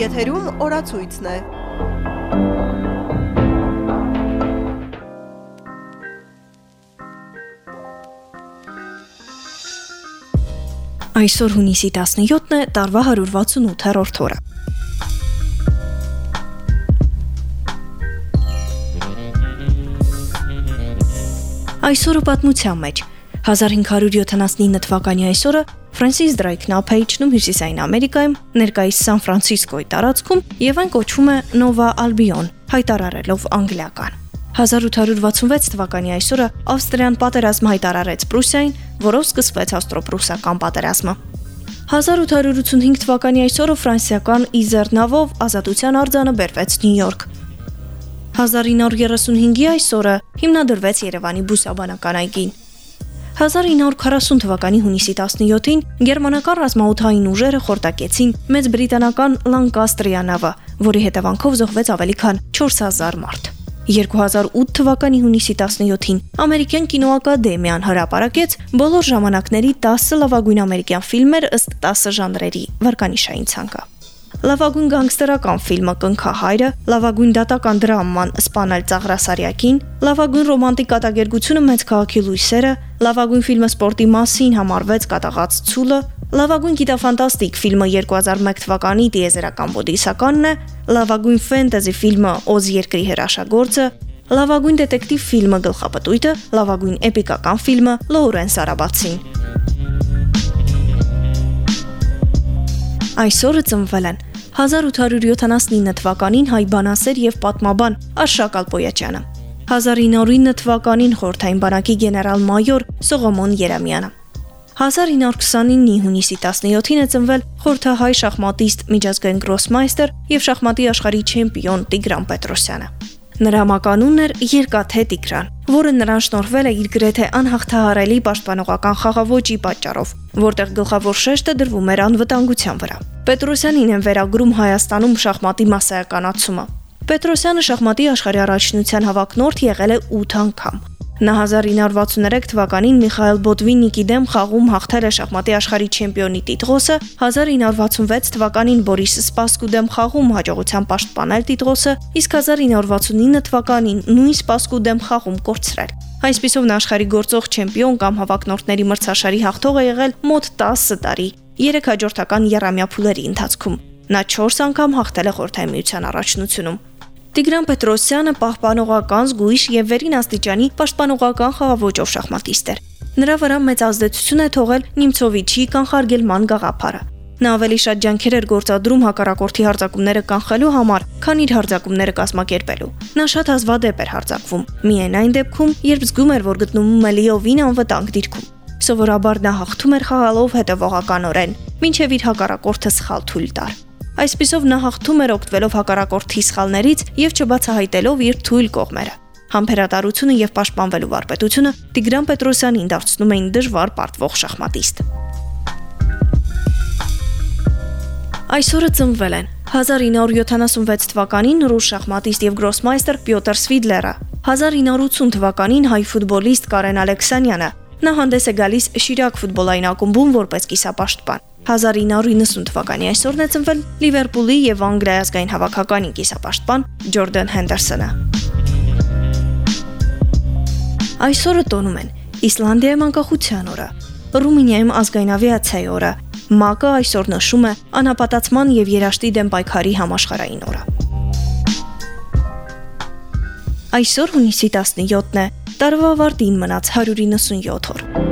Եթերում օրացույցն է։ Այսօր հունիսի 17-ն է, տարվա 168-րդ օրը։ Այսօրը պատմության մեջ 1579 թվականի այսօրը Ֆրանսիս Դրայքն ափեիջնում Հյուսիսային Ամերիկայում, ներկայիս Սան Ֆրանցիսկոյի տարածքում եւ այն կոչվում է Նովա Ալբիոն, հայտարարելով անգլիական։ 1866 թվականի այսօրը Ավստրիան պատերազմ հայտարարեց Պրուսիային, որով սկսվեց ավստրո-պրուսական պատերազմը։ 1885 թվականի այսօրը ֆրանսիական Իզերնավով ազատության արձանը բերվեց Նյու Յորք։ 1935-ի այսօրը հիմնադրվեց Երևանի բուսաբանական այգին։ 1940 թվականի հունիսի 17-ին գերմանական ռազմաօթային ուժերը խորտակեցին մեծ բրիտանական Լանկաստրիա նավը, որի հետևանքով զոհվեց ավելի քան 4000 մարդ։ 2008 թվականի հունիսի 17-ին Ամերիկյան կինոակադեմիան հրապարակեց բոլոր ժամանակների 10 լավագույն ամերիկյան ֆիլմեր ըստ 10 ժանրերի վարկանիշային ցանկը։ Լավագույն գանգստերական ֆիլմը Կնքահայրը, լավագույն դատական դրաման Սպանել Ծաղրասարյակին, լավագույն ռոմանտիկ կատակերգությունը Մեծ քաղաքի լույսերը, լավագույն ֆիլմը սպորտի մասին համարվեց Կատաղած ցուլը, լավագույն գիտաֆանտաստիկ ֆիլմը 2001 թվականի դիեզերական բոդիսականն է, լավագույն ֆենտեզի ֆիլմը Օզ երկրի հրաշագործը, լավագույն դետեկտիվ ֆիլմը Գլխապտույտը, լավագույն էպիկական ֆիլմը Լոուրենս Արաբացին։ Այսօրը ծնվել են 1879 թվականին հայ բանասեր եւ պատմաբան Արշակ Ալպոյաչյանը։ 1909 թվականին խորթային բանակի գեներալ-մայոր Սողոմոն Երեմյանը։ 1929-ի հունիսի 17-ին է ծնվել խորթահայ շախմատիստ միջազգային գրոսմայստեր եւ շախմատի աշխարհի չեմպիոն Տիգրան Պետրոսյանը։ Նրա մականունն էր Երկաթե Տիգրան, որը նրան շնորհվել է իր գրեթե անհաղթահարելի պաշտպանողական խաղաոճի պատճառով, որտեղ գլխավոր շեշտը դրվում էր անվտանգության վրա։ Պետրոսյանին են վերագրում Հայաստանում շախմատի massայականացումը։ Պետրոսյանը շախմատի աշխարհի առաջնության հավակնորդ եղել է 8 անգամ։ Նա 1963 թվականին Միխայել Բոդվիննիկի դեմ խաղում հաղթել է շախմատի աշխարհի չեմպիոնի տիտղոսը, 1966 թվականին Բորիս Սպասկու դեմ խաղում հաջողության պաշտպանել տիտղոսը, իսկ 1969 թվականին նույն Սպասկու դեմ խաղում կորցրել։ Այսպիսով նա աշխարհի գործող չեմպիոն կամ հավակնորդների մրցաշարի հաղթող է եղել մոտ 10 տարի, 3 հաջորդական երամյա փուլերի ընթացքում։ Նա 4 անգամ հաղթել է խորհրդային միության առաջնությունում։ Տիգրան Պետրոսյանը պահպանողական զգույշ եւ վերին աստիճանի պաշտպանողական խաղաոճով շախմատիստ էր։ Նրա վրա մեծ ազդեցություն է թողել Նիմցովիչի կանխարգելման գաղափարը։ Նա ավելի շատ ջանքեր էր գործադրում հակառակորդի հարձակումները կանխելու համար, քան իր հարձակումները կազմակերպելու։ Նա շատ հազվադեպ էր հարձակվում, միայն այն դեպքում, երբ զգում էր, որ գտնվում է լիովին անվտանգ դիրքում։ Սովորաբար նա հաղթում էր խաղալով հետևողականորեն, ինչև իր հակառակորդը սխալ թույլ տար։ Այսպիսով նա հաղթում էր օգտվելով հակառակորդի սխալներից եւ չբացահայտելով իր թույլ կողմերը։ Համբերատարությունը եւ պաշտպանվելու վարպետությունը Տիգրան Պետրոսյանին դարձնում էին դժվար պարտվող շախմատիստ։ Այսօրը ծնվել են 1976 թվականին ռուս շախմատիստ եւ գրոսմայստեր Պյոտր Սվիդլերը, 1980 թվականին հայ ֆուտբոլիստ Կարեն Ալեքսանյանը, նա հանդես է գալիս Շիրակ ֆուտբոլային ակումբում որպես կիսապաշտպան։ 1990 թվականի այսօրն է ծնվել Լիվերպուլի եւ Անգլիայի ազգային հավաքականի կիսապաշտպան Ջորդան Հենդերսոնը։ Այսօրը տոնում են Իսլանդիայում անկախության օրը, Ռումինիայում ազգային ավիացիայի օրը, ՄԱԿ-ը այսօր նշում է անապատացման եւ երաշտի դեմ պայքարի համաշխարհային օրը։ Այսօր հունիսի 17-ն է, տարվա ավարտին մնաց 197 օր։